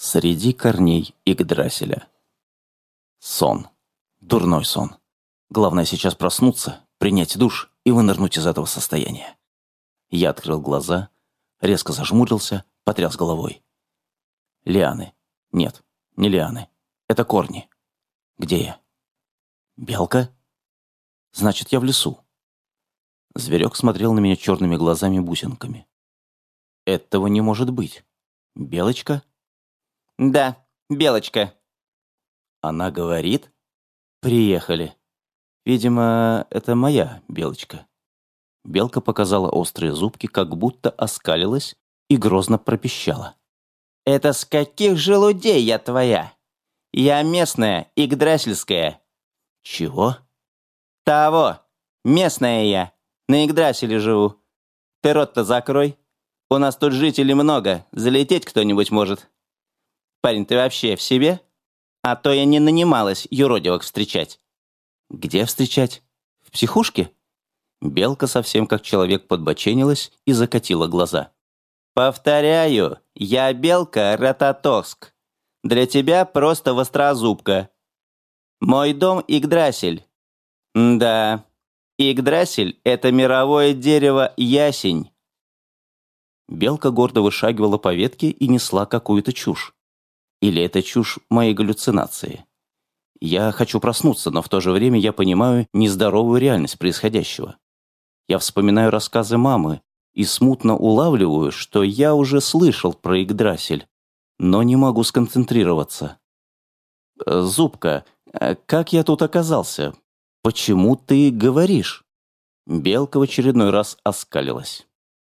Среди корней Игдрасиля. Сон. Дурной сон. Главное сейчас проснуться, принять душ и вынырнуть из этого состояния. Я открыл глаза, резко зажмурился, потряс головой. Лианы. Нет, не лианы. Это корни. Где я? Белка? Значит, я в лесу. Зверек смотрел на меня черными глазами-бусинками. Этого не может быть. Белочка? Да, Белочка. Она говорит? Приехали. Видимо, это моя Белочка. Белка показала острые зубки, как будто оскалилась и грозно пропищала. «Это с каких желудей я твоя? Я местная, Игдрасельская». «Чего?» «Того. Местная я. На Игдраселе живу. Ты рот-то закрой. У нас тут жителей много. Залететь кто-нибудь может. Парень, ты вообще в себе? А то я не нанималась юродивок встречать». «Где встречать? В психушке?» Белка совсем как человек подбоченилась и закатила глаза. «Повторяю, я Белка Рататоск. Для тебя просто вострозубка. Мой дом Игдрасель. Да, Игдрасель — это мировое дерево ясень». Белка гордо вышагивала по ветке и несла какую-то чушь. Или это чушь моей галлюцинации? Я хочу проснуться, но в то же время я понимаю нездоровую реальность происходящего. Я вспоминаю рассказы мамы и смутно улавливаю, что я уже слышал про Игдрасель, но не могу сконцентрироваться. Э, «Зубка, э, как я тут оказался? Почему ты говоришь?» Белка в очередной раз оскалилась.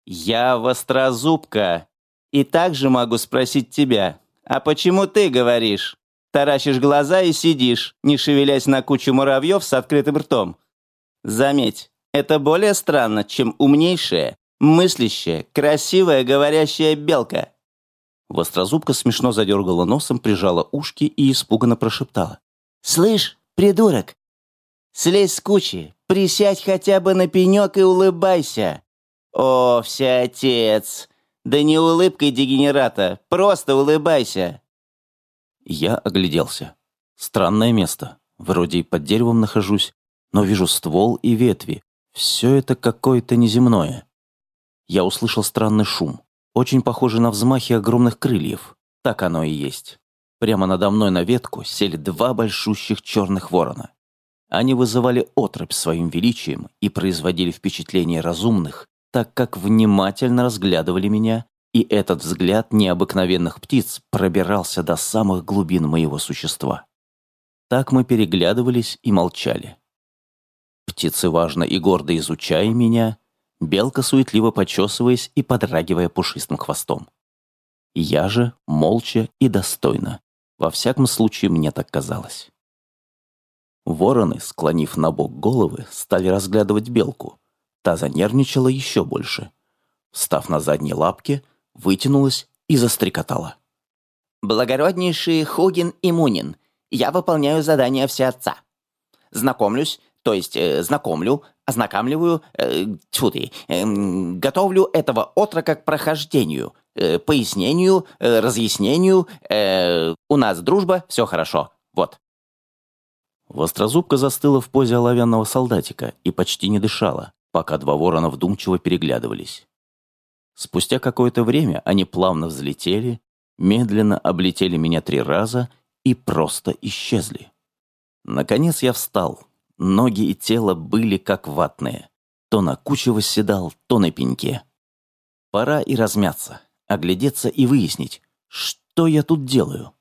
«Я вострозубка, и также могу спросить тебя, а почему ты говоришь? Таращишь глаза и сидишь, не шевелясь на кучу муравьев с открытым ртом. Заметь, это более странно, чем умнейшая, мыслящая, красивая, говорящая белка. Вострозубка смешно задергала носом, прижала ушки и испуганно прошептала. «Слышь, придурок, слезь с кучи, присядь хотя бы на пенек и улыбайся. О, всеотец, да не улыбкой дегенерата, просто улыбайся». Я огляделся. Странное место. Вроде и под деревом нахожусь, но вижу ствол и ветви, все это какое-то неземное. Я услышал странный шум, очень похожий на взмахи огромных крыльев. Так оно и есть. Прямо надо мной на ветку сели два большущих черных ворона. Они вызывали отрыбь своим величием и производили впечатление разумных, так как внимательно разглядывали меня, и этот взгляд необыкновенных птиц пробирался до самых глубин моего существа. Так мы переглядывались и молчали. Птицы важно и гордо изучая меня, белка суетливо почесываясь и подрагивая пушистым хвостом. Я же молча и достойно. Во всяком случае, мне так казалось. Вороны, склонив на бок головы, стали разглядывать белку. Та занервничала еще больше. Встав на задние лапки, вытянулась и застрекотала. «Благороднейший Хугин и Мунин, я выполняю задание всеотца. Знакомлюсь, то есть э, знакомлю, ознакомливаю, э, тьфу ты, э, готовлю этого отрока к прохождению, э, пояснению, э, разъяснению. Э, у нас дружба, все хорошо. Вот. Вострозубка застыла в позе оловянного солдатика и почти не дышала, пока два ворона вдумчиво переглядывались. Спустя какое-то время они плавно взлетели, медленно облетели меня три раза и просто исчезли. Наконец я встал, Ноги и тело были как ватные. То на куче восседал, то на пеньке. Пора и размяться, оглядеться и выяснить, что я тут делаю.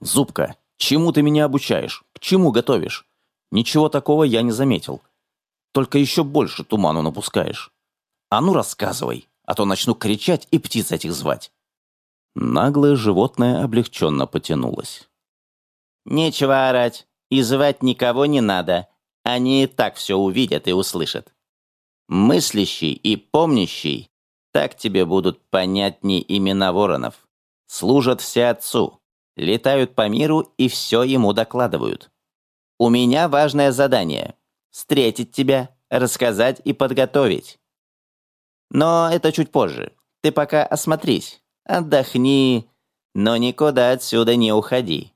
«Зубка, чему ты меня обучаешь? К чему готовишь? Ничего такого я не заметил. Только еще больше туману напускаешь. А ну рассказывай, а то начну кричать и птиц этих звать». Наглое животное облегченно потянулось. «Нечего орать. И звать никого не надо. Они и так все увидят и услышат. Мыслящий и помнящий, так тебе будут понятней имена воронов. Служат все отцу, летают по миру и все ему докладывают. У меня важное задание — встретить тебя, рассказать и подготовить. Но это чуть позже. Ты пока осмотрись, отдохни, Но никуда отсюда не уходи.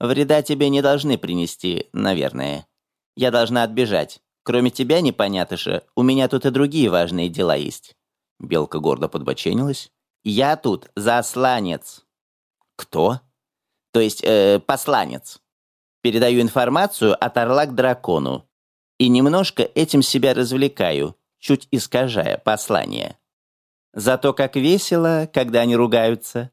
Вреда тебе не должны принести, наверное. Я должна отбежать. Кроме тебя, непонятыша, у меня тут и другие важные дела есть». Белка гордо подбоченилась. «Я тут засланец». «Кто?» «То есть э, посланец. Передаю информацию от орла к дракону. И немножко этим себя развлекаю, чуть искажая послание. Зато как весело, когда они ругаются.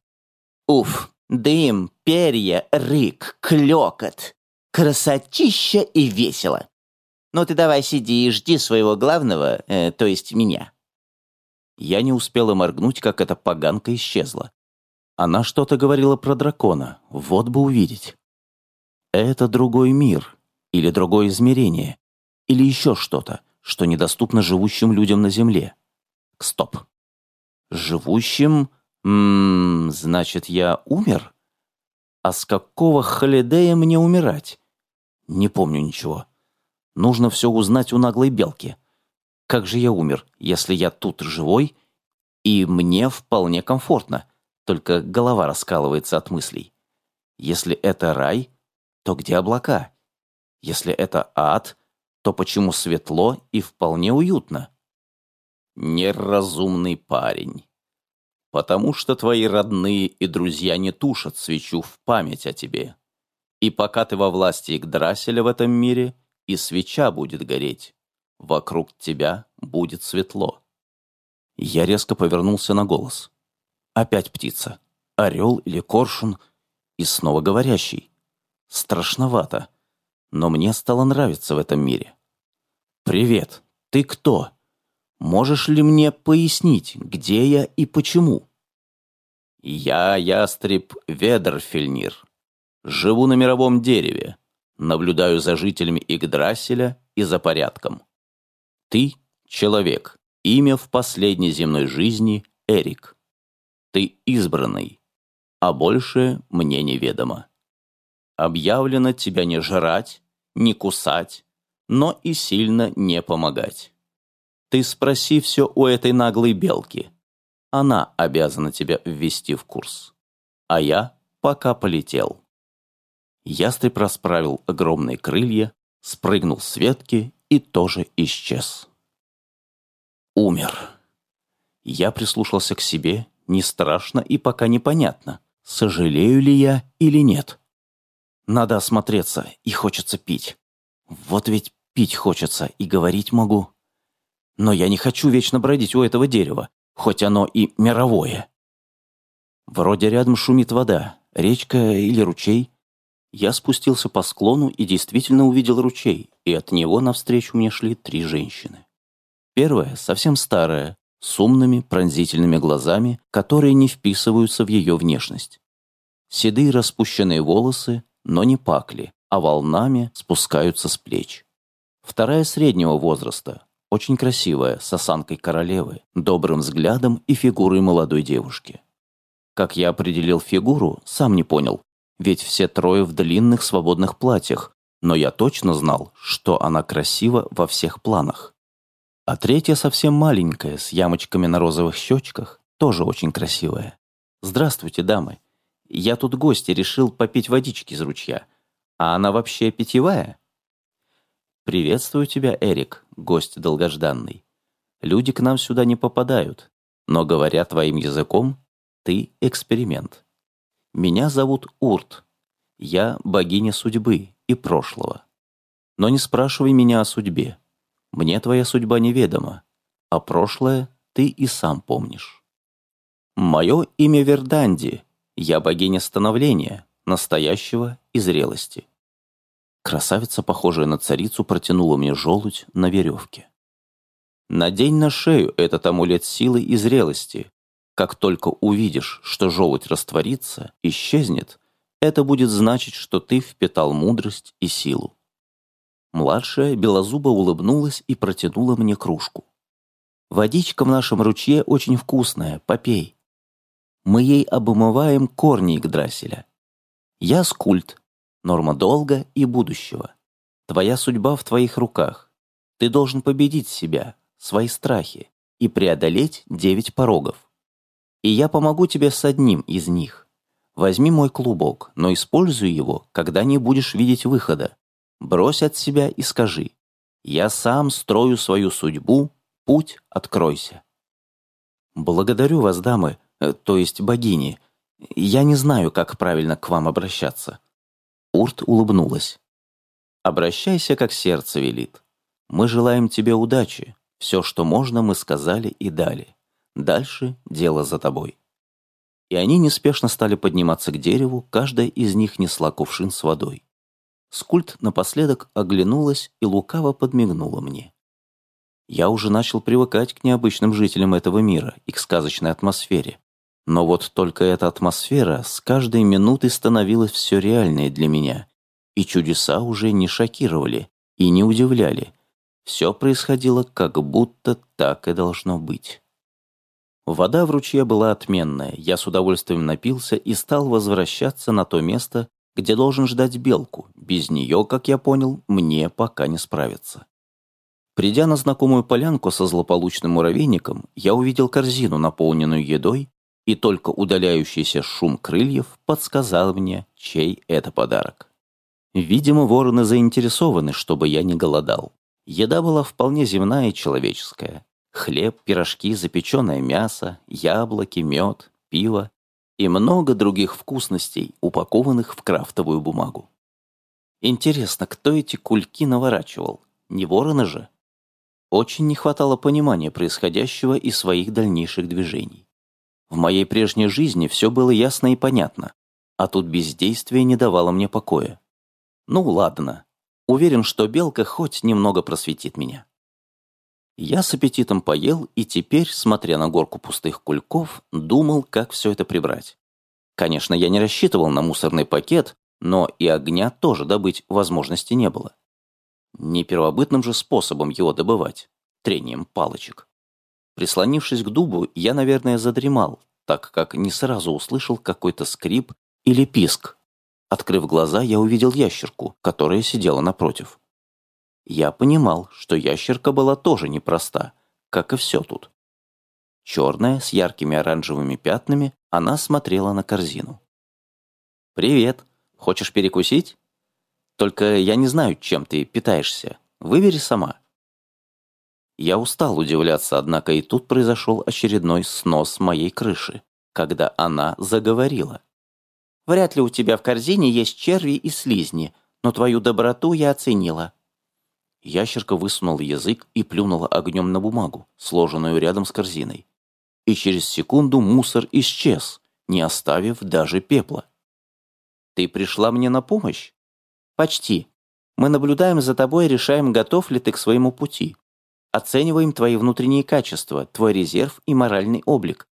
Уф, дым, перья, рык, клёкот. Красотища и весело. Ну ты давай сиди и жди своего главного, э, то есть меня. Я не успела моргнуть, как эта поганка исчезла. Она что-то говорила про дракона, вот бы увидеть. Это другой мир, или другое измерение, или еще что-то, что недоступно живущим людям на Земле. Стоп. Живущим? Ммм, значит, я умер? А с какого холидея мне умирать? Не помню ничего. Нужно все узнать у наглой белки. Как же я умер, если я тут живой, и мне вполне комфортно, только голова раскалывается от мыслей. Если это рай, то где облака? Если это ад, то почему светло и вполне уютно? Неразумный парень. Потому что твои родные и друзья не тушат свечу в память о тебе. И пока ты во власти Игдрасиля в этом мире — и свеча будет гореть. Вокруг тебя будет светло. Я резко повернулся на голос. Опять птица. Орел или коршун. И снова говорящий. Страшновато. Но мне стало нравиться в этом мире. «Привет. Ты кто? Можешь ли мне пояснить, где я и почему?» «Я ястреб Ведерфельнир. Живу на мировом дереве. Наблюдаю за жителями Игдрасиля и за порядком. Ты — человек, имя в последней земной жизни — Эрик. Ты избранный, а больше мне неведомо. Объявлено тебя не жрать, не кусать, но и сильно не помогать. Ты спроси все у этой наглой белки. Она обязана тебя ввести в курс. А я пока полетел. Ястреб расправил огромные крылья, спрыгнул с ветки и тоже исчез. Умер. Я прислушался к себе, не страшно и пока непонятно, сожалею ли я или нет. Надо осмотреться, и хочется пить. Вот ведь пить хочется, и говорить могу. Но я не хочу вечно бродить у этого дерева, хоть оно и мировое. Вроде рядом шумит вода, речка или ручей, я спустился по склону и действительно увидел ручей, и от него навстречу мне шли три женщины. Первая, совсем старая, с умными пронзительными глазами, которые не вписываются в ее внешность. Седые распущенные волосы, но не пакли, а волнами спускаются с плеч. Вторая среднего возраста, очень красивая, с осанкой королевы, добрым взглядом и фигурой молодой девушки. Как я определил фигуру, сам не понял, ведь все трое в длинных свободных платьях, но я точно знал, что она красива во всех планах. А третья совсем маленькая, с ямочками на розовых щечках, тоже очень красивая. «Здравствуйте, дамы. Я тут гость и решил попить водички из ручья. А она вообще питьевая?» «Приветствую тебя, Эрик, гость долгожданный. Люди к нам сюда не попадают, но, говоря твоим языком, ты эксперимент. Меня зовут Урт. Я богиня судьбы и прошлого. Но не спрашивай меня о судьбе. Мне твоя судьба неведома, а прошлое ты и сам помнишь. Мое имя Верданди. Я богиня становления, настоящего и зрелости. Красавица, похожая на царицу, протянула мне желудь на веревке. Надень на шею этот амулет силы и зрелости, как только увидишь, что желудь растворится, исчезнет, это будет значить, что ты впитал мудрость и силу. Младшая белозуба улыбнулась и протянула мне кружку. «Водичка в нашем ручье очень вкусная, попей. Мы ей обмываем корни Игдрасиля. Я скульт, норма долга и будущего. Твоя судьба в твоих руках. Ты должен победить себя, свои страхи и преодолеть девять порогов и я помогу тебе с одним из них. Возьми мой клубок, но используй его, когда не будешь видеть выхода. Брось от себя и скажи, «Я сам строю свою судьбу, путь откройся». Благодарю вас, дамы, э, то есть богини. Я не знаю, как правильно к вам обращаться. Урт улыбнулась. Обращайся, как сердце велит. Мы желаем тебе удачи. Все, что можно, мы сказали и дали. Дальше дело за тобой. И они неспешно стали подниматься к дереву, каждая из них несла кувшин с водой. Скульт напоследок оглянулась и лукаво подмигнула мне. Я уже начал привыкать к необычным жителям этого мира и к сказочной атмосфере. Но вот только эта атмосфера с каждой минутой становилась все реальнее для меня, и чудеса уже не шокировали и не удивляли. Все происходило как будто так и должно быть. Вода в ручье была отменная, я с удовольствием напился и стал возвращаться на то место, где должен ждать белку. Без нее, как я понял, мне пока не справиться. Придя на знакомую полянку со злополучным муравейником, я увидел корзину, наполненную едой, и только удаляющийся шум крыльев подсказал мне, чей это подарок. Видимо, вороны заинтересованы, чтобы я не голодал. Еда была вполне земная и человеческая. Хлеб, пирожки, запеченное мясо, яблоки, мед, пиво и много других вкусностей, упакованных в крафтовую бумагу. Интересно, кто эти кульки наворачивал? Не вороны же? Очень не хватало понимания происходящего и своих дальнейших движений. В моей прежней жизни все было ясно и понятно, а тут бездействие не давало мне покоя. Ну ладно, уверен, что белка хоть немного просветит меня. Я с аппетитом поел и теперь, смотря на горку пустых кульков, думал, как все это прибрать. Конечно, я не рассчитывал на мусорный пакет, но и огня тоже добыть возможности не было. Не первобытным же способом его добывать, трением палочек. Прислонившись к дубу, я, наверное, задремал, так как не сразу услышал какой-то скрип или писк. Открыв глаза, я увидел ящерку, которая сидела напротив. Я понимал, что ящерка была тоже непроста, как и все тут. Черная, с яркими оранжевыми пятнами, она смотрела на корзину. «Привет. Хочешь перекусить? Только я не знаю, чем ты питаешься. Выбери сама». Я устал удивляться, однако и тут произошел очередной снос моей крыши, когда она заговорила. «Вряд ли у тебя в корзине есть черви и слизни, но твою доброту я оценила. Ящерка высунула язык и плюнула огнем на бумагу, сложенную рядом с корзиной. И через секунду мусор исчез, не оставив даже пепла. «Ты пришла мне на помощь?» «Почти. Мы наблюдаем за тобой и решаем, готов ли ты к своему пути. Оцениваем твои внутренние качества, твой резерв и моральный облик.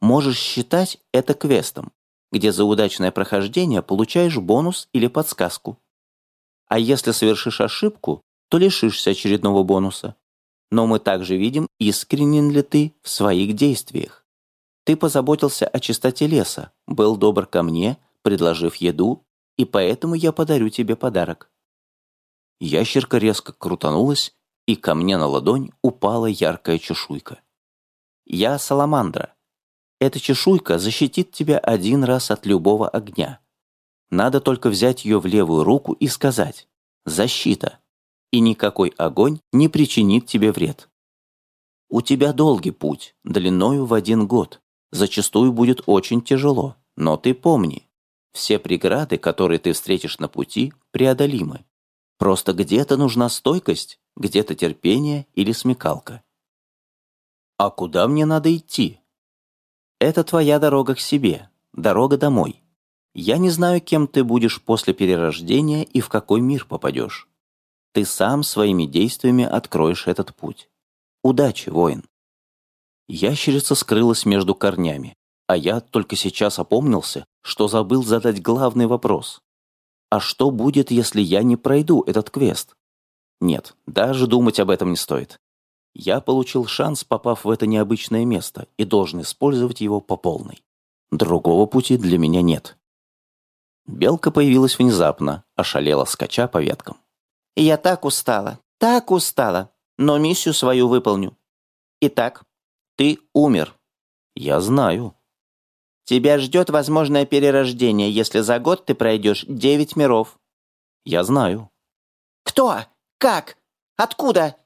Можешь считать это квестом, где за удачное прохождение получаешь бонус или подсказку. А если совершишь ошибку, то лишишься очередного бонуса. Но мы также видим, искренен ли ты в своих действиях. Ты позаботился о чистоте леса, был добр ко мне, предложив еду, и поэтому я подарю тебе подарок. Ящерка резко крутанулась, и ко мне на ладонь упала яркая чешуйка. Я саламандра. Эта чешуйка защитит тебя один раз от любого огня. Надо только взять ее в левую руку и сказать «Защита!» и никакой огонь не причинит тебе вред. У тебя долгий путь, длиною в один год. Зачастую будет очень тяжело, но ты помни, все преграды, которые ты встретишь на пути, преодолимы. Просто где-то нужна стойкость, где-то терпение или смекалка. А куда мне надо идти? Это твоя дорога к себе, дорога домой. Я не знаю, кем ты будешь после перерождения и в какой мир попадешь. Ты сам своими действиями откроешь этот путь. Удачи, воин. Ящерица скрылась между корнями, а я только сейчас опомнился, что забыл задать главный вопрос. А что будет, если я не пройду этот квест? Нет, даже думать об этом не стоит. Я получил шанс, попав в это необычное место, и должен использовать его по полной. Другого пути для меня нет. Белка появилась внезапно, ошалела скача по веткам. «Я так устала, так устала, но миссию свою выполню. Итак, ты умер». «Я знаю». Тебя ждет возможное перерождение, если за год ты пройдешь девять миров». «Я знаю». «Кто? Как? Откуда?»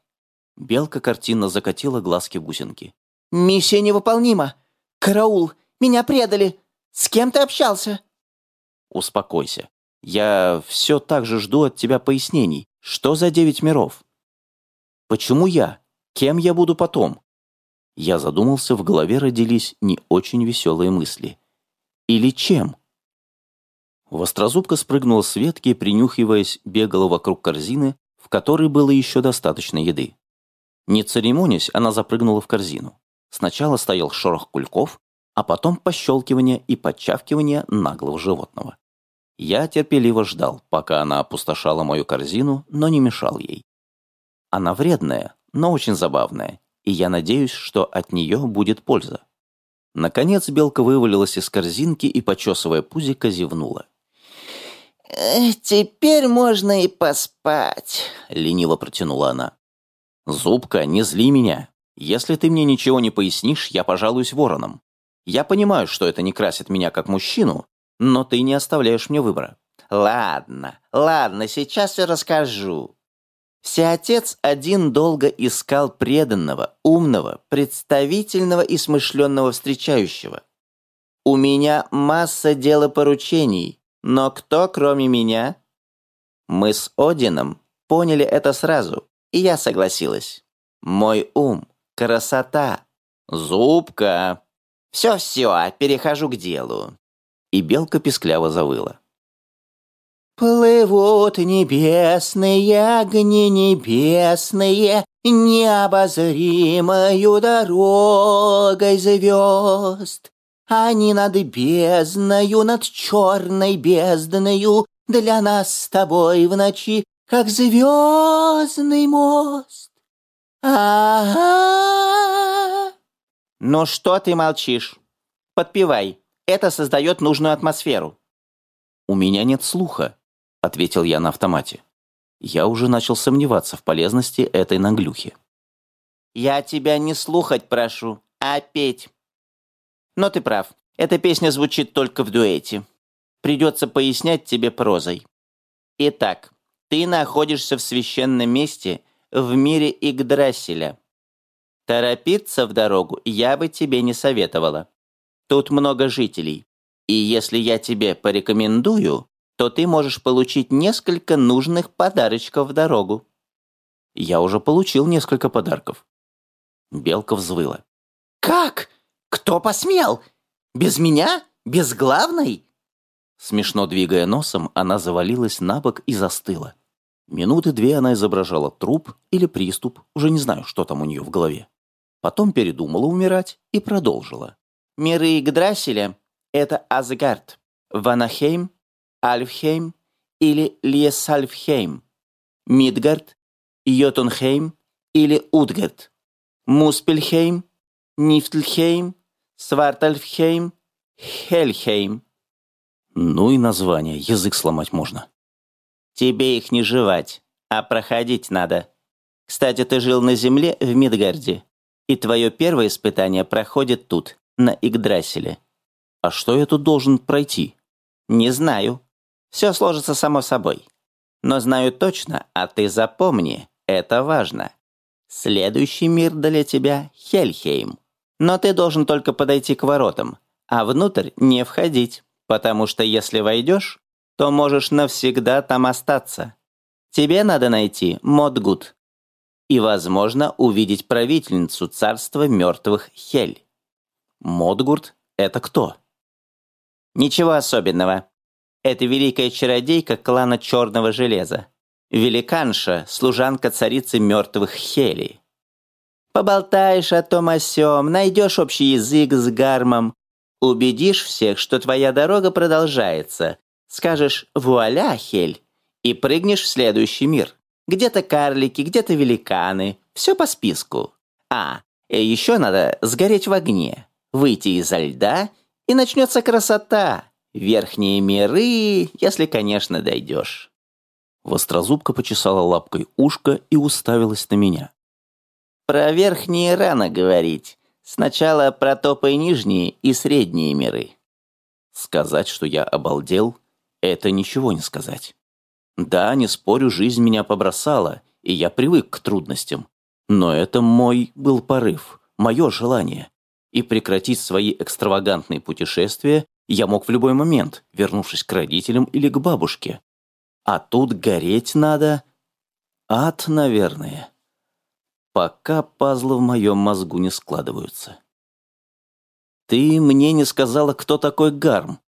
Белка картинно закатила глазки бусинки. «Миссия невыполнима! Караул! Меня предали! С кем ты общался?» «Успокойся. Я все так же жду от тебя пояснений. Что за девять миров? Почему я? Кем я буду потом?» Я задумался, в голове родились не очень веселые мысли. «Или чем?» Вострозубка спрыгнула с ветки принюхиваясь, бегала вокруг корзины, в которой было еще достаточно еды. Не церемонясь, она запрыгнула в корзину. Сначала стоял шорох кульков, а потом пощелкивание и подчавкивание наглого животного. Я терпеливо ждал, пока она опустошала мою корзину, но не мешал ей. Она вредная, но очень забавная, и я надеюсь, что от нее будет польза. Наконец белка вывалилась из корзинки и, почесывая пузико, зевнула. «Э, «Теперь можно и поспать», — лениво протянула она. «Зубка, не зли меня. Если ты мне ничего не пояснишь, я пожалуюсь вороном. Я понимаю, что это не красит меня как мужчину, но ты не оставляешь мне выбора». «Ладно, ладно, сейчас я расскажу. Всеотец один долго искал преданного, умного, представительного и смышленного встречающего. У меня масса делопоручений, но кто, кроме меня? Мы с Одином поняли это сразу и я согласилась. Мой ум, красота, зубка. Все-все, перехожу к делу. И белка пескляво завыла. Плывут небесные огни небесные, Необозримою дорогой звезд. Они над бездною, над черной бездною Для нас с тобой в ночи как звездный мост. Ага. Ну что ты молчишь? Подпевай. Это создает нужную атмосферу. У меня нет слуха, ответил я на автомате. Я уже начал сомневаться в полезности этой наглюхи. Я тебя не слухать прошу, а петь. Но ты прав. Эта песня звучит только в дуэте. Придется пояснять тебе прозой. Итак, ты находишься в священном месте в мире Игдрасиля. Торопиться в дорогу я бы тебе не советовала. Тут много жителей, и если я тебе порекомендую, то ты можешь получить несколько нужных подарочков в дорогу. Я уже получил несколько подарков. Белка взвыла. «Как? Кто посмел? Без меня? Без главной?» Смешно двигая носом, она завалилась на бок и застыла. Минуты две она изображала труп или приступ, уже не знаю, что там у нее в голове. Потом передумала умирать и продолжила. «Миры Игдрасиля — это Асгард, Ванахейм, Альфхейм или Льесальфхейм, Мидгард, Йотунхейм или Утгард, Муспельхейм, Нифтльхейм, Свартальфхейм, Хельхейм. Ну и название, язык сломать можно. Тебе их не жевать, а проходить надо. Кстати, ты жил на земле в Мидгарде, и твое первое испытание проходит тут, на Игдрасиле. А что я тут должен пройти? Не знаю. Все сложится само собой. Но знаю точно, а ты запомни, это важно. Следующий мир для тебя — Хельхейм. Но ты должен только подойти к воротам, а внутрь не входить, потому что если войдешь, то можешь навсегда там остаться. Тебе надо найти Модгут и, возможно, увидеть правительницу царства мертвых Хель. Модгурт — это кто? Ничего особенного. Это великая чародейка клана Черного Железа. Великанша, служанка царицы мертвых Хели. Поболтаешь о том о сём, найдешь общий язык с гармом, убедишь всех, что твоя дорога продолжается, Скажешь «вуаля, Хель» и прыгнешь в следующий мир. Где-то карлики, где-то великаны. Все по списку. А, и еще надо сгореть в огне, выйти изо льда, и начнется красота. Верхние миры, если, конечно, дойдешь. Вострозубка почесала лапкой ушко и уставилась на меня. Про верхние рано говорить. Сначала про топы нижние и средние миры. Сказать, что я обалдел, это ничего не сказать. Да, не спорю, жизнь меня побросала, и я привык к трудностям. Но это мой был порыв, мое желание. И прекратить свои экстравагантные путешествия я мог в любой момент, вернувшись к родителям или к бабушке. А тут гореть надо. Ад, наверное. Пока пазлы в моем мозгу не складываются. Ты мне не сказала, кто такой Гарм.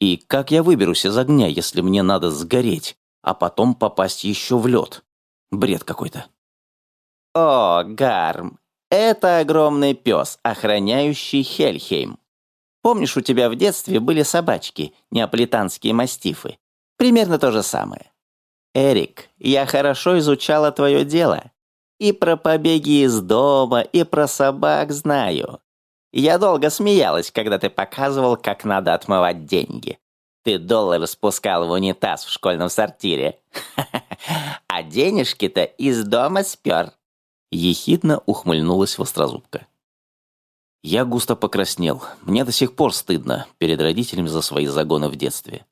И как я выберусь из огня, если мне надо сгореть, а потом попасть еще в лед? Бред какой-то. О, Гарм, это огромный пес, охраняющий Хельхейм. Помнишь, у тебя в детстве были собачки, неаполитанские мастифы? Примерно то же самое. Эрик, я хорошо изучала твое дело. И про побеги из дома, и про собак знаю. Я долго смеялась, когда ты показывал, как надо отмывать деньги. Ты доллар спускал в унитаз в школьном сортире. А денежки-то из дома спер. Ехидно ухмыльнулась Вострозубка. Я густо покраснел. Мне до сих пор стыдно перед родителями за свои загоны в детстве.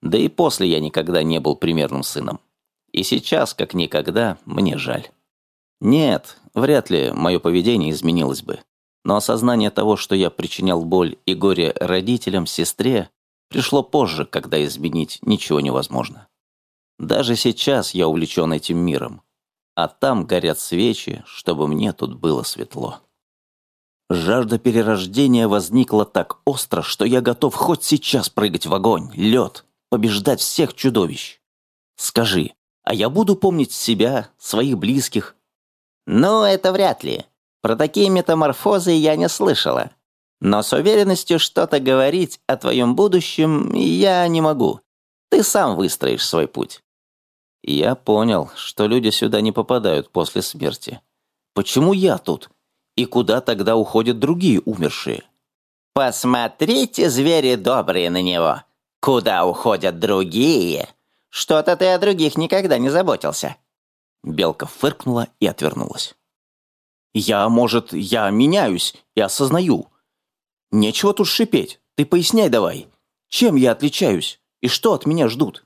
Да и после я никогда не был примерным сыном. И сейчас, как никогда, мне жаль. Нет, вряд ли мое поведение изменилось бы. Но осознание того, что я причинял боль и горе родителям, сестре, пришло позже, когда изменить ничего невозможно. Даже сейчас я увлечен этим миром, а там горят свечи, чтобы мне тут было светло. Жажда перерождения возникла так остро, что я готов хоть сейчас прыгать в огонь, лед, побеждать всех чудовищ. Скажи, а я буду помнить себя, своих близких? Ну, это вряд ли. Про такие метаморфозы я не слышала. Но с уверенностью что-то говорить о твоем будущем я не могу. Ты сам выстроишь свой путь. Я понял, что люди сюда не попадают после смерти. Почему я тут? И куда тогда уходят другие умершие? Посмотрите, звери добрые, на него. Куда уходят другие? Что-то ты о других никогда не заботился. Белка фыркнула и отвернулась. Я, может, я меняюсь и осознаю. Нечего тут шипеть. Ты поясняй давай. Чем я отличаюсь? И что от меня ждут?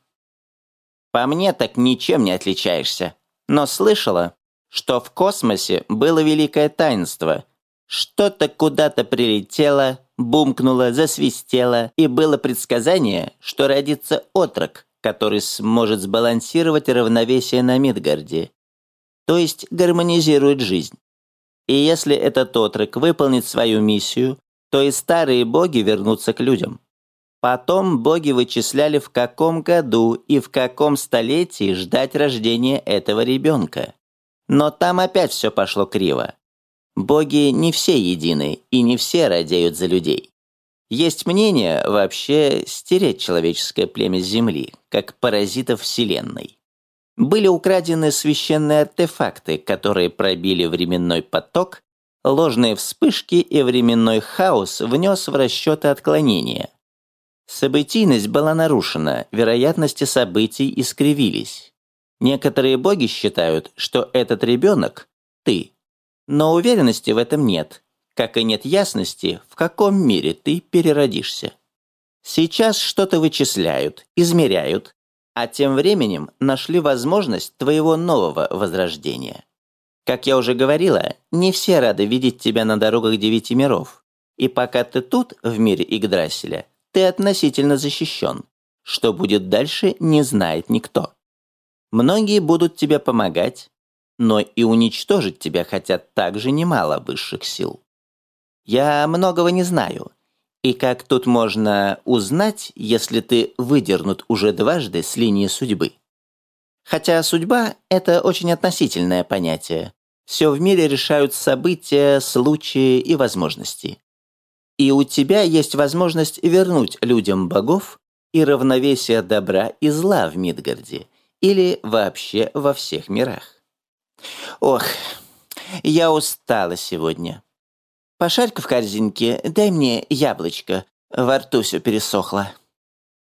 По мне так ничем не отличаешься. Но слышала, что в космосе было великое таинство. Что-то куда-то прилетело, бумкнуло, засвистело, и было предсказание, что родится отрок, который сможет сбалансировать равновесие на Мидгарде. То есть гармонизирует жизнь. И если этот отрок выполнит свою миссию, то и старые боги вернутся к людям. Потом боги вычисляли, в каком году и в каком столетии ждать рождения этого ребенка. Но там опять все пошло криво. Боги не все едины и не все радеют за людей. Есть мнение вообще стереть человеческое племя с Земли, как паразитов Вселенной были украдены священные артефакты, которые пробили временной поток, ложные вспышки и временной хаос внес в расчеты отклонения. Событийность была нарушена, вероятности событий искривились. Некоторые боги считают, что этот ребенок – ты. Но уверенности в этом нет, как и нет ясности, в каком мире ты переродишься. Сейчас что-то вычисляют, измеряют, а тем временем нашли возможность твоего нового возрождения. Как я уже говорила, не все рады видеть тебя на дорогах девяти миров. И пока ты тут, в мире Игдрасиля, ты относительно защищен. Что будет дальше, не знает никто. Многие будут тебе помогать, но и уничтожить тебя хотят также немало высших сил. Я многого не знаю, и как тут можно узнать, если ты выдернут уже дважды с линии судьбы? Хотя судьба – это очень относительное понятие. Все в мире решают события, случаи и возможности. И у тебя есть возможность вернуть людям богов и равновесие добра и зла в Мидгарде или вообще во всех мирах. Ох, я устала сегодня. Пошарь-ка в корзинке, дай мне яблочко. Во рту все пересохло».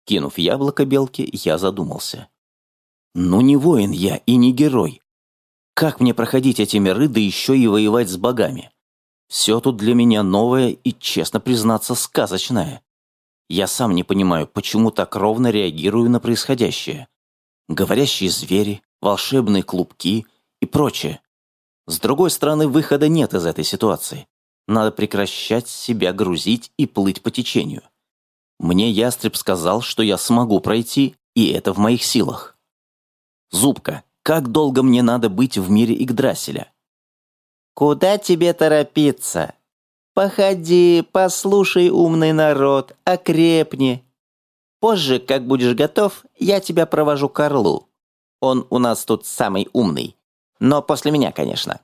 Кинув яблоко белке, я задумался. «Ну не воин я и не герой. Как мне проходить эти миры, да еще и воевать с богами? Все тут для меня новое и, честно признаться, сказочное. Я сам не понимаю, почему так ровно реагирую на происходящее. Говорящие звери, волшебные клубки и прочее. С другой стороны, выхода нет из этой ситуации. Надо прекращать себя грузить и плыть по течению. Мне ястреб сказал, что я смогу пройти, и это в моих силах. Зубка, как долго мне надо быть в мире Игдрасиля? Куда тебе торопиться? Походи, послушай умный народ, окрепни. Позже, как будешь готов, я тебя провожу к Орлу. Он у нас тут самый умный. Но после меня, конечно.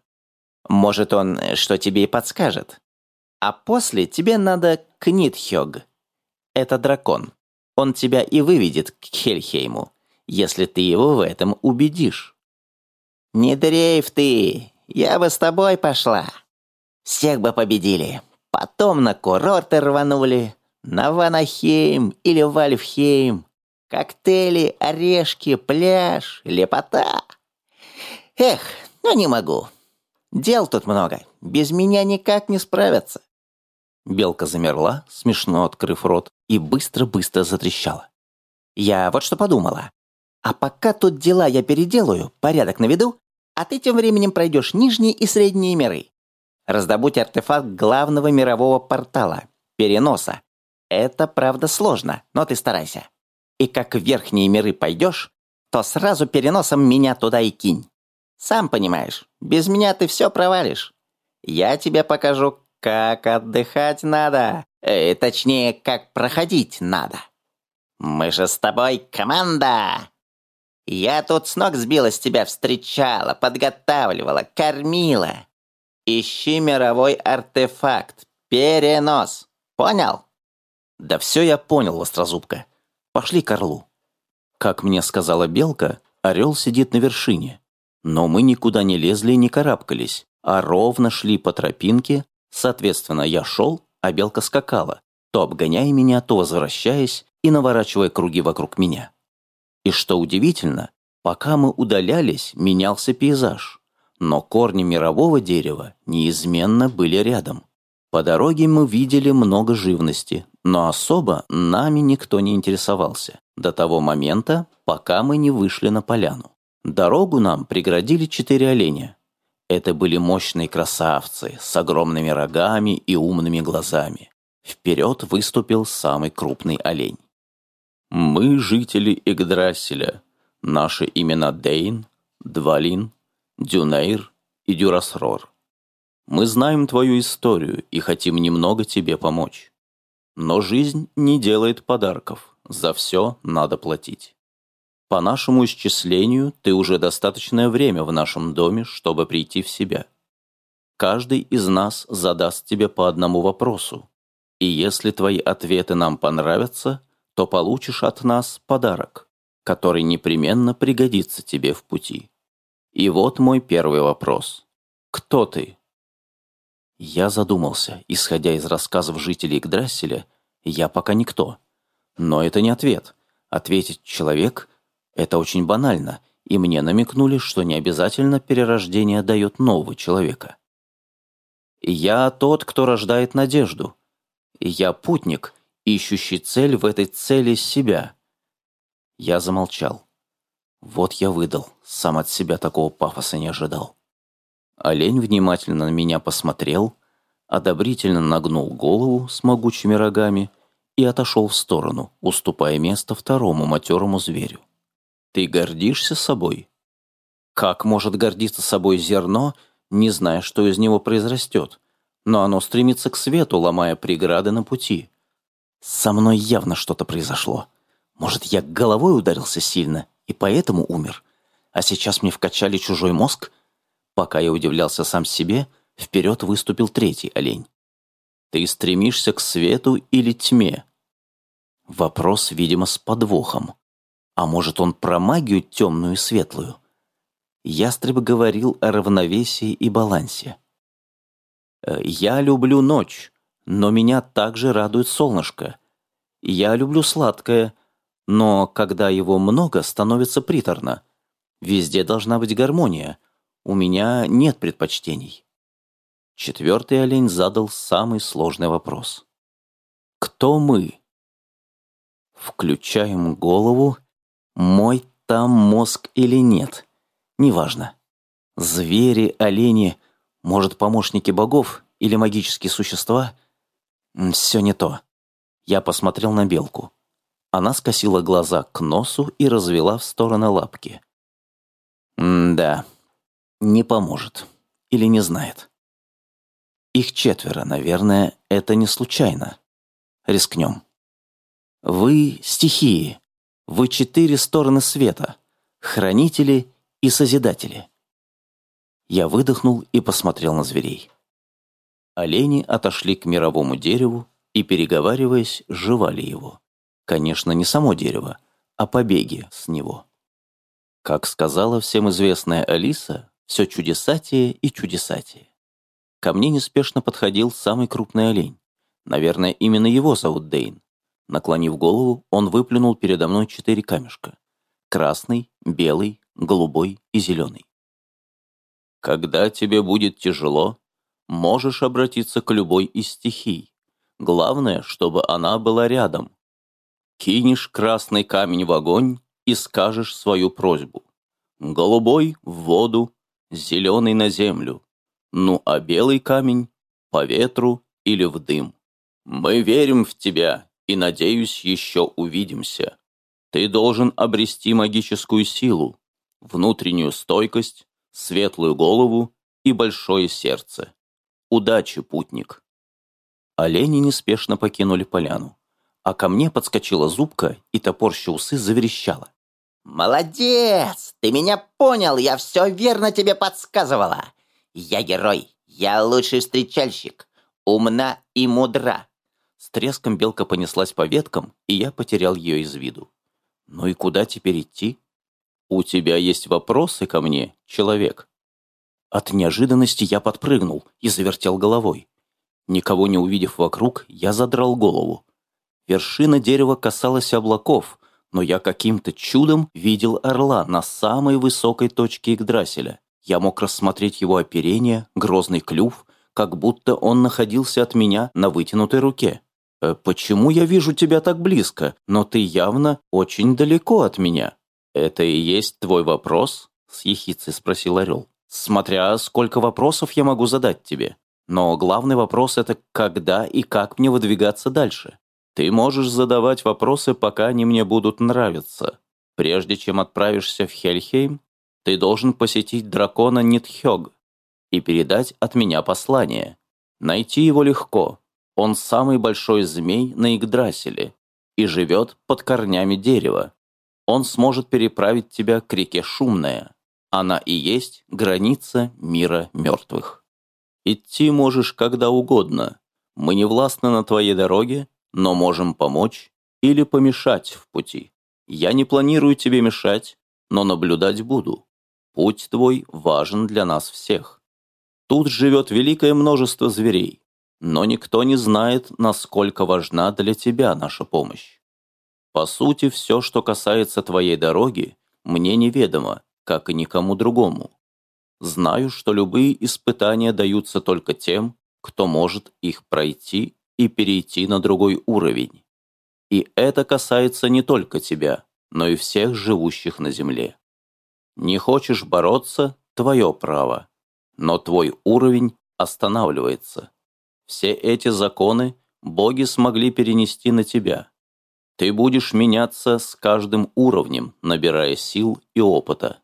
Может, он что тебе и подскажет. А после тебе надо к Нитхёг. Это дракон. Он тебя и выведет к Хельхейму, если ты его в этом убедишь. Не дрейф ты, я бы с тобой пошла. Всех бы победили. Потом на курорты рванули. На Ванахейм или Альфхейм. Коктейли, орешки, пляж, лепота. Эх, ну не могу. Дел тут много. Без меня никак не справятся. Белка замерла, смешно открыв рот, и быстро-быстро затрещала. Я вот что подумала. А пока тут дела я переделаю, порядок наведу, а ты тем временем пройдешь нижние и средние миры. Раздобудь артефакт главного мирового портала, переноса. Это, правда, сложно, но ты старайся. И как в верхние миры пойдешь, то сразу переносом меня туда и кинь. Сам понимаешь, без меня ты все провалишь. Я тебе покажу, как отдыхать надо. Э, точнее, как проходить надо. Мы же с тобой команда. Я тут с ног сбилась тебя встречала, подготавливала, кормила. Ищи мировой артефакт. Перенос. Понял? Да все я понял, Вострозубка. Пошли к орлу. Как мне сказала Белка, орел сидит на вершине. Но мы никуда не лезли и не карабкались, а ровно шли по тропинке. Соответственно, я шел, а Белка скакала, то обгоняя меня, то возвращаясь и наворачивая круги вокруг меня. И что удивительно, пока мы удалялись, менялся пейзаж но корни мирового дерева неизменно были рядом. По дороге мы видели много живности, но особо нами никто не интересовался до того момента, пока мы не вышли на поляну. Дорогу нам преградили четыре оленя. Это были мощные красавцы с огромными рогами и умными глазами. Вперед выступил самый крупный олень. Мы жители Игдрасиля. Наши имена Дейн, Двалин, Дюнейр и Дюрасрор. Мы знаем твою историю и хотим немного тебе помочь. Но жизнь не делает подарков, за все надо платить. По нашему исчислению, ты уже достаточное время в нашем доме, чтобы прийти в себя. Каждый из нас задаст тебе по одному вопросу, и если твои ответы нам понравятся, то получишь от нас подарок, который непременно пригодится тебе в пути. И вот мой первый вопрос. Кто ты? Я задумался, исходя из рассказов жителей Игдрасиля, я пока никто. Но это не ответ. Ответить «человек» — это очень банально, и мне намекнули, что не обязательно перерождение дает нового человека. Я тот, кто рождает надежду. Я путник, ищущий цель в этой цели себя. Я замолчал. Вот я выдал, сам от себя такого пафоса не ожидал. Олень внимательно на меня посмотрел, одобрительно нагнул голову с могучими рогами и отошел в сторону, уступая место второму матерому зверю. «Ты гордишься собой?» «Как может гордиться собой зерно, не зная, что из него произрастет? Но оно стремится к свету, ломая преграды на пути. Со мной явно что-то произошло. Может, я головой ударился сильно и поэтому умер. А сейчас мне вкачали чужой мозг? Пока я удивлялся сам себе, вперед выступил третий олень. Ты стремишься к свету или тьме? Вопрос, видимо, с подвохом. А может, он про магию темную и светлую? Ястреб говорил о равновесии и балансе. «Э, «Я люблю ночь, но меня также радует солнышко. Я люблю сладкое, но когда его много, становится приторно. Везде должна быть гармония. У меня нет предпочтений. Четвертый олень задал самый сложный вопрос. Кто мы? Включаем голову. Мой там мозг или нет. Неважно. Звери, олени, может, помощники богов или магические существа? Все не то. Я посмотрел на белку. Она скосила глаза к носу и развела в стороны лапки. М-да, не поможет. Или не знает. Их четверо, наверное, это не случайно. Рискнем. Вы — стихии. Вы четыре стороны света. Хранители и созидатели. Я выдохнул и посмотрел на зверей. Олени отошли к мировому дереву и, переговариваясь, жевали его. Конечно, не само дерево, а побеги с него. Как сказала всем известная Алиса, все чудесатие и чудесатие. Ко мне неспешно подходил самый крупный олень. Наверное, именно его зовут Дейн. Наклонив голову, он выплюнул передо мной четыре камешка. Красный, белый, голубой и зеленый. Когда тебе будет тяжело, можешь обратиться к любой из стихий. Главное, чтобы она была рядом. Кинешь красный камень в огонь и скажешь свою просьбу. Голубой — в воду, зеленый — на землю. Ну а белый камень — по ветру или в дым. Мы верим в тебя и, надеюсь, еще увидимся. Ты должен обрести магическую силу, внутреннюю стойкость, светлую голову и большое сердце. Удачи, путник. Олени неспешно покинули поляну, а ко мне подскочила зубка и топорща усы заверещала. «Молодец! Ты меня понял, я все верно тебе подсказывала. Я герой, я лучший встречальщик, умна и мудра». С треском белка понеслась по веткам, и я потерял ее из виду. «Ну и куда теперь идти?» «У тебя есть вопросы ко мне, человек?» От неожиданности я подпрыгнул и завертел головой. Никого не увидев вокруг, я задрал голову. Вершина дерева касалась облаков, но я каким-то чудом видел орла на самой высокой точке Игдрасиля. Я мог рассмотреть его оперение, грозный клюв, как будто он находился от меня на вытянутой руке. «Э, «Почему я вижу тебя так близко, но ты явно очень далеко от меня?» «Это и есть твой вопрос?» — с ехицей спросил Орел. «Смотря сколько вопросов я могу задать тебе. Но главный вопрос — это когда и как мне выдвигаться дальше. Ты можешь задавать вопросы, пока они мне будут нравиться. Прежде чем отправишься в Хельхейм, ты должен посетить дракона Нитхёг и передать от меня послание. Найти его легко. Он самый большой змей на Игдрасиле и живет под корнями дерева он сможет переправить тебя к реке Шумная. Она и есть граница мира мертвых. Идти можешь когда угодно. Мы не властны на твоей дороге, но можем помочь или помешать в пути. Я не планирую тебе мешать, но наблюдать буду. Путь твой важен для нас всех. Тут живет великое множество зверей, но никто не знает, насколько важна для тебя наша помощь. По сути, все, что касается твоей дороги, мне неведомо, как и никому другому. Знаю, что любые испытания даются только тем, кто может их пройти и перейти на другой уровень. И это касается не только тебя, но и всех живущих на земле. Не хочешь бороться – твое право, но твой уровень останавливается. Все эти законы боги смогли перенести на тебя. Ты будешь меняться с каждым уровнем, набирая сил и опыта.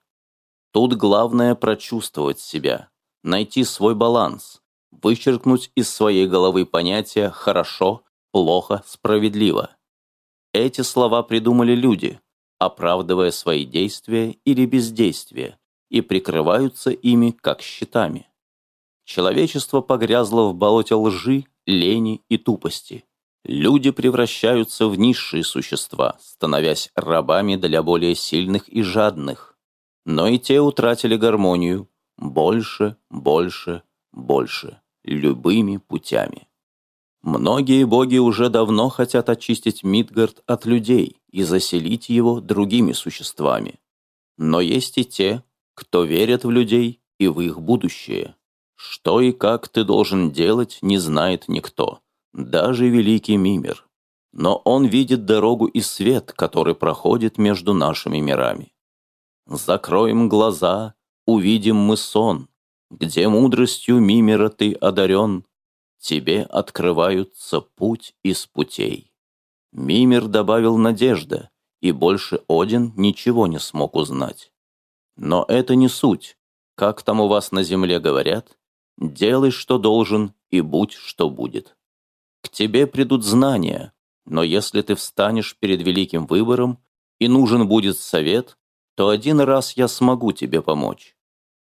Тут главное прочувствовать себя, найти свой баланс, вычеркнуть из своей головы понятия «хорошо», «плохо», «справедливо». Эти слова придумали люди, оправдывая свои действия или бездействия, и прикрываются ими как щитами. Человечество погрязло в болоте лжи, лени и тупости. Люди превращаются в низшие существа, становясь рабами для более сильных и жадных. Но и те утратили гармонию больше, больше, больше, любыми путями. Многие боги уже давно хотят очистить Мидгард от людей и заселить его другими существами. Но есть и те, кто верят в людей и в их будущее. Что и как ты должен делать, не знает никто даже великий Мимер. но он видит дорогу и свет, который проходит между нашими мирами. Закроем глаза, увидим мы сон, где мудростью мимера ты одарен, тебе открываются путь из путей. Мимер добавил надежда, и больше Один ничего не смог узнать. Но это не суть. Как там у вас на земле говорят, делай, что должен, и будь, что будет. К тебе придут знания, но если ты встанешь перед великим выбором и нужен будет совет, то один раз я смогу тебе помочь.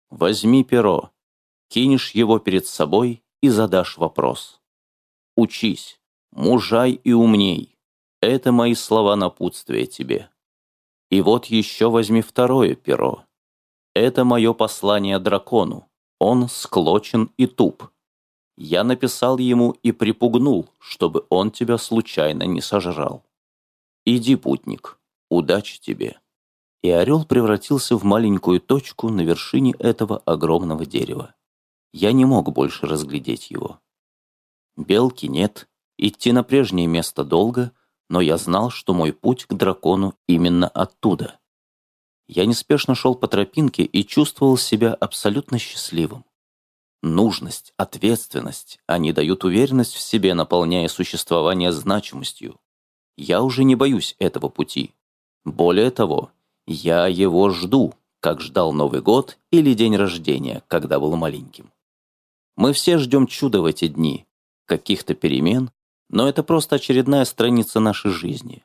Возьми перо, кинешь его перед собой и задашь вопрос. Учись, мужай и умней. Это мои слова напутствия тебе. И вот еще возьми второе перо. Это мое послание дракону. Он склочен и туп. Я написал ему и припугнул, чтобы он тебя случайно не сожрал. Иди, путник, удачи тебе. И орел превратился в маленькую точку на вершине этого огромного дерева. Я не мог больше разглядеть его. Белки нет, идти на прежнее место долго, но я знал, что мой путь к дракону именно оттуда. Я неспешно шел по тропинке и чувствовал себя абсолютно счастливым. Нужность, ответственность, они дают уверенность в себе, наполняя существование значимостью. Я уже не боюсь этого пути. Более того, я его жду, как ждал Новый год или день рождения, когда был маленьким. Мы все ждем чуда в эти дни, каких-то перемен, но это просто очередная страница нашей жизни.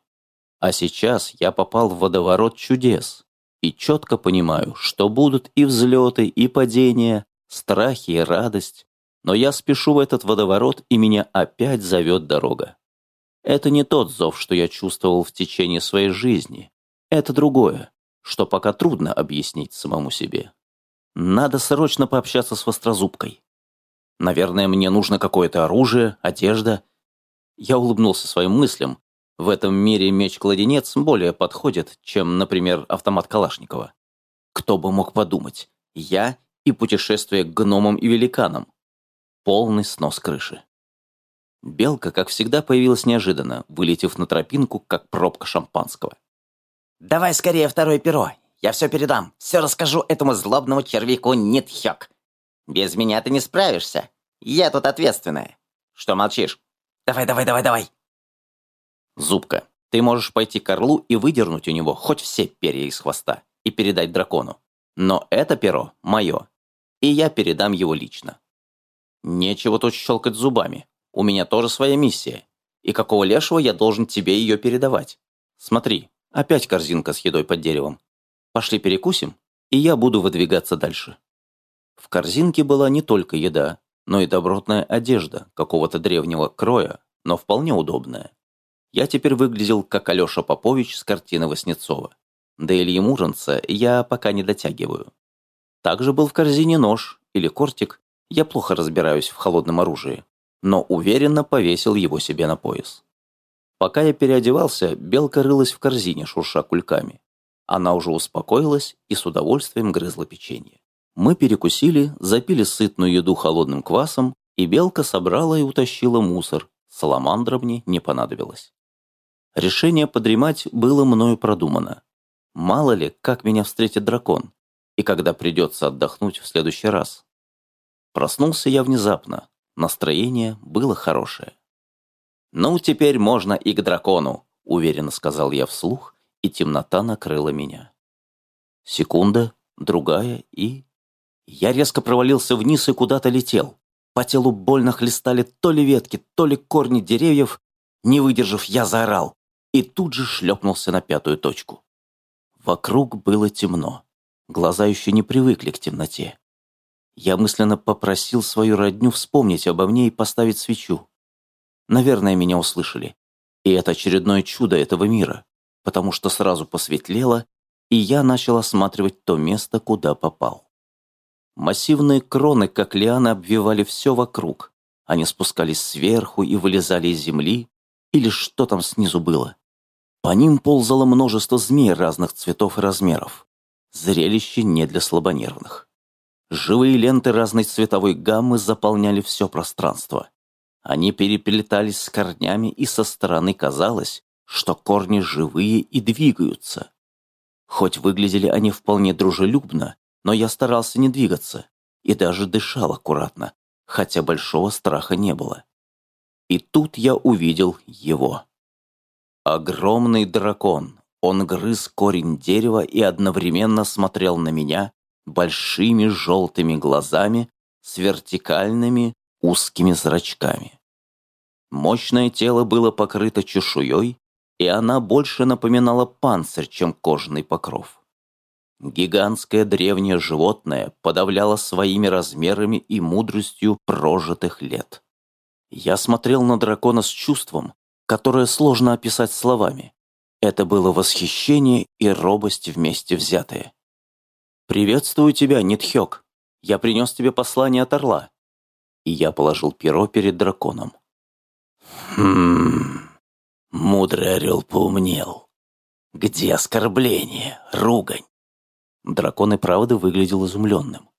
А сейчас я попал в водоворот чудес, и четко понимаю, что будут и взлеты, и падения, страхи и радость, но я спешу в этот водоворот, и меня опять зовет дорога. Это не тот зов, что я чувствовал в течение своей жизни. Это другое, что пока трудно объяснить самому себе. Надо срочно пообщаться с Вострозубкой. Наверное, мне нужно какое-то оружие, одежда. Я улыбнулся своим мыслям, в этом мире меч-кладенец более подходит, чем, например, автомат Калашникова. Кто бы мог подумать? Я и путешествие к гномам и великанам. Полный снос крыши. Белка, как всегда, появилась неожиданно, вылетев на тропинку, как пробка шампанского. «Давай скорее второе перо. Я все передам. Все расскажу этому злобному червяку Нитхёк. Без меня ты не справишься. Я тут ответственная. Что молчишь? Давай, давай, давай, давай!» Зубка, ты можешь пойти к орлу и выдернуть у него хоть все перья из хвоста и передать дракону. Но это перо мое, и я передам его лично. Нечего тут щелкать зубами. У меня тоже своя миссия. И какого лешего я должен тебе ее передавать? Смотри, опять корзинка с едой под деревом. Пошли перекусим, и я буду выдвигаться дальше. В корзинке была не только еда, но и добротная одежда какого-то древнего кроя, но вполне удобная. Я теперь выглядел как Алеша Попович с картины Васнецова. До Ильи Муромца я пока не дотягиваю. Также был в корзине нож или кортик, я плохо разбираюсь в холодном оружии, но уверенно повесил его себе на пояс. Пока я переодевался, белка рылась в корзине, шурша кульками. Она уже успокоилась и с удовольствием грызла печенье. Мы перекусили, запили сытную еду холодным квасом, и белка собрала и утащила мусор. Саламандра мне не понадобилось. Решение подремать было мною продумано. Мало ли, как меня встретит дракон, и когда придется отдохнуть в следующий раз. Проснулся я внезапно, настроение было хорошее. «Ну, теперь можно и к дракону», — уверенно сказал я вслух, и темнота накрыла меня. Секунда, другая, и... Я резко провалился вниз и куда-то летел. По телу больно хлестали то ли ветки, то ли корни деревьев. Не выдержав, я заорал и тут же шлепнулся на пятую точку. Вокруг было темно. Глаза еще не привыкли к темноте. Я мысленно попросил свою родню вспомнить обо мне и поставить свечу. Наверное, меня услышали. И это очередное чудо этого мира, потому что сразу посветлело, и я начал осматривать то место, куда попал. Массивные кроны, как лианы, обвивали все вокруг. Они спускались сверху и вылезали из земли, или что там снизу было. По ним ползало множество змей разных цветов и размеров. Зрелище не для слабонервных. Живые ленты разной цветовой гаммы заполняли все пространство. Они переплетались с корнями, и со стороны казалось, что корни живые и двигаются. Хоть выглядели они вполне дружелюбно, но я старался не двигаться и даже дышал аккуратно, хотя большого страха не было. И тут я увидел его. Огромный дракон. Он грыз корень дерева и одновременно смотрел на меня большими желтыми глазами с вертикальными узкими зрачками. Мощное тело было покрыто чешуей, и она больше напоминала панцирь, чем кожаный покров. Гигантское древнее животное подавляло своими размерами и мудростью прожитых лет. Я смотрел на дракона с чувством, которое сложно описать словами. Это было восхищение и робость вместе взятые. «Приветствую тебя, Нитхёк. Я принес тебе послание от Орла». И я положил перо перед драконом. «Хм...» Мудрый орел поумнел. «Где оскорбление, ругань?» Дракон и правда выглядел изумленным.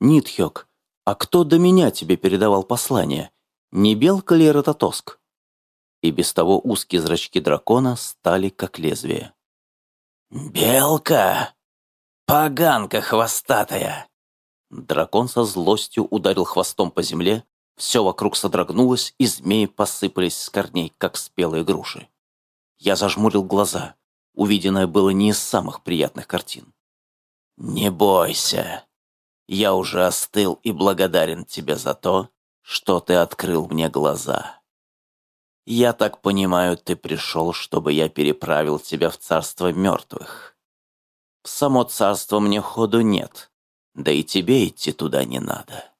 «Нитхёк, а кто до меня тебе передавал послание? Не белка ли Рататоск?» И без того узкие зрачки дракона стали как лезвие. «Белка! Поганка хвостатая!» Дракон со злостью ударил хвостом по земле, все вокруг содрогнулось, и змеи посыпались с корней, как спелые груши. Я зажмурил глаза. Увиденное было не из самых приятных картин. «Не бойся. Я уже остыл и благодарен тебе за то, что ты открыл мне глаза. Я так понимаю, ты пришел, чтобы я переправил тебя в царство мертвых. В само царство мне ходу нет, да и тебе идти туда не надо.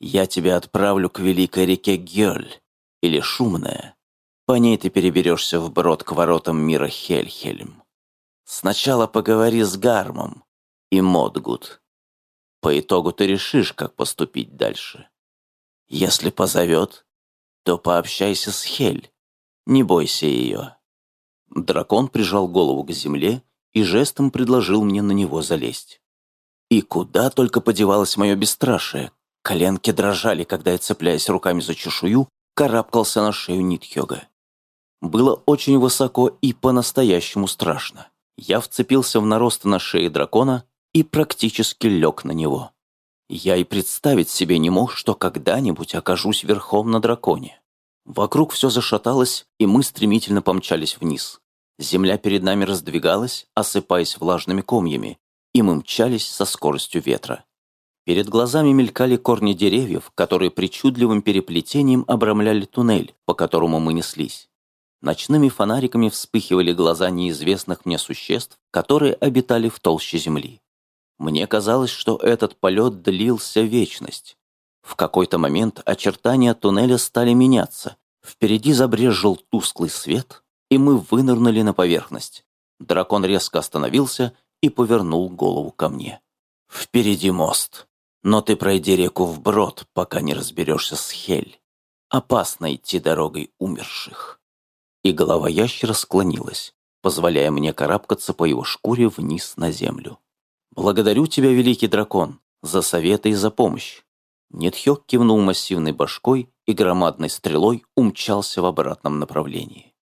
Я тебя отправлю к великой реке Гёль, или Шумная. По ней ты переберешься вброд к воротам мира Хельхельм. Сначала поговори с Гармом, и Модгут. По итогу ты решишь, как поступить дальше. Если позовет, то пообщайся с Хель. Не бойся ее». Дракон прижал голову к земле и жестом предложил мне на него залезть. И куда только подевалось мое бесстрашие. Коленки дрожали, когда я, цепляясь руками за чешую, карабкался на шею Нитхёга. Было очень высоко и по-настоящему страшно. Я вцепился в нарост на шее дракона и практически лег на него. Я и представить себе не мог, что когда-нибудь окажусь верхом на драконе. Вокруг все зашаталось, и мы стремительно помчались вниз. Земля перед нами раздвигалась, осыпаясь влажными комьями, и мы мчались со скоростью ветра. Перед глазами мелькали корни деревьев, которые причудливым переплетением обрамляли туннель, по которому мы неслись. Ночными фонариками вспыхивали глаза неизвестных мне существ, которые обитали в толще земли. Мне казалось, что этот полет длился вечность. В какой-то момент очертания туннеля стали меняться. Впереди забрезжил тусклый свет, и мы вынырнули на поверхность. Дракон резко остановился и повернул голову ко мне. «Впереди мост, но ты пройди реку вброд, пока не разберешься с Хель. Опасно идти дорогой умерших». И голова ящера склонилась, позволяя мне карабкаться по его шкуре вниз на землю. «Благодарю тебя, великий дракон, за советы и за помощь». Нетхёк кивнул массивной башкой и громадной стрелой умчался в обратном направлении.